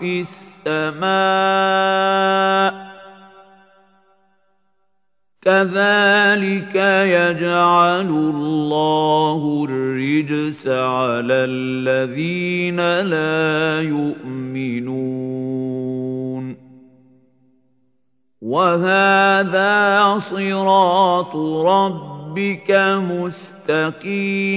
فِي السَّمَاءِ كَذَلِكَ يَجْعَلُ اللَّهُ الرِّجْسَ عَلَى الَّذِينَ لَا يُؤْمِنُونَ وَهَذَا صِرَاطُ رَبِّكَ مُسْتَقِيمًا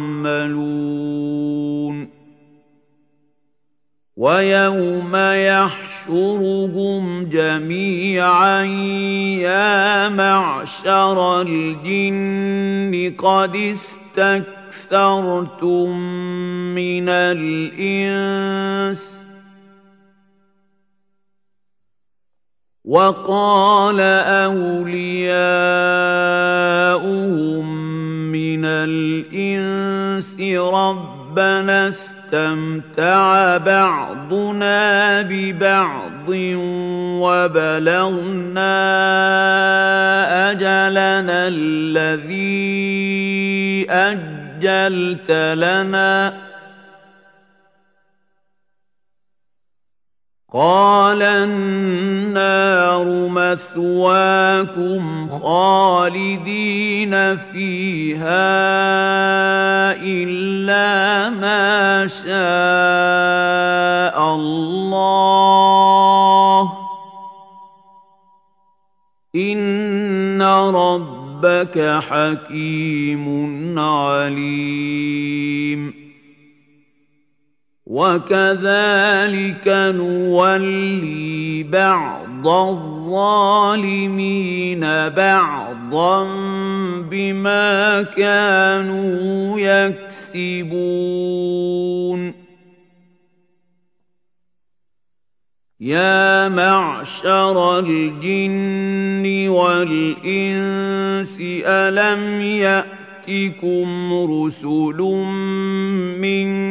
ويوم يحشر يحشرهم جميعا يا معشر الجن قد استكثرتم من الإنس. وقال أولياؤهم من الإنس ربنا اسْتَمْتَعَ بَعْضُنَا بِبَعْضٍ وَبَلَغْنَا أَجَلَنَا الَّذِي أَجَّلْتَ لَنَا قَالَ النَّارُ مَثْوَاكُمْ خَالِدِينَ فِيهَا إِلَّا مَا شَاءَ اللَّهُ. إِنَّ رَبَّكَ حَكِيمٌ عَلِيمٌ. وَكَذَلِكَ نُوَلِّي بَعْضَ الظَّالِمِينَ بَعْضًا بِمَا كَانُوا يَكْسِبُونَ يَا مَعْشَرَ الْجِنِّ وَالْإِنسِ أَلَمْ يَأْتِ يَأْتِكُمْ رُسُلٌ مِّنكُمْ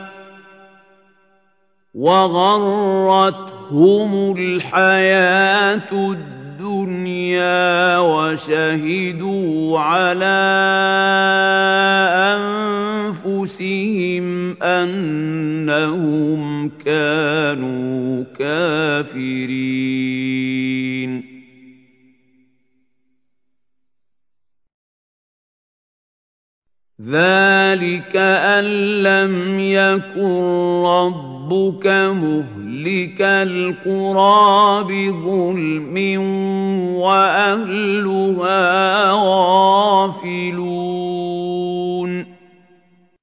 وَغَرَّتْهُمُ الْحَيَاةُ الدُّنْيَا وَشَهِدُوا عَلَىٰ أَنفُسِهِمْ أَنَّهُمْ كَانُوا كَافِرِينَ. ذَلِكَ أَن لَّمْ يَكُن رَّبُّكَ مُهْلِكَ الْقُرَىٰ بِظُلْمٍ وَأَهْلُهَا